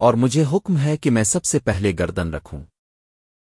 اور مجھے حکم ہے کہ میں سب سے پہلے گردن رکھوں۔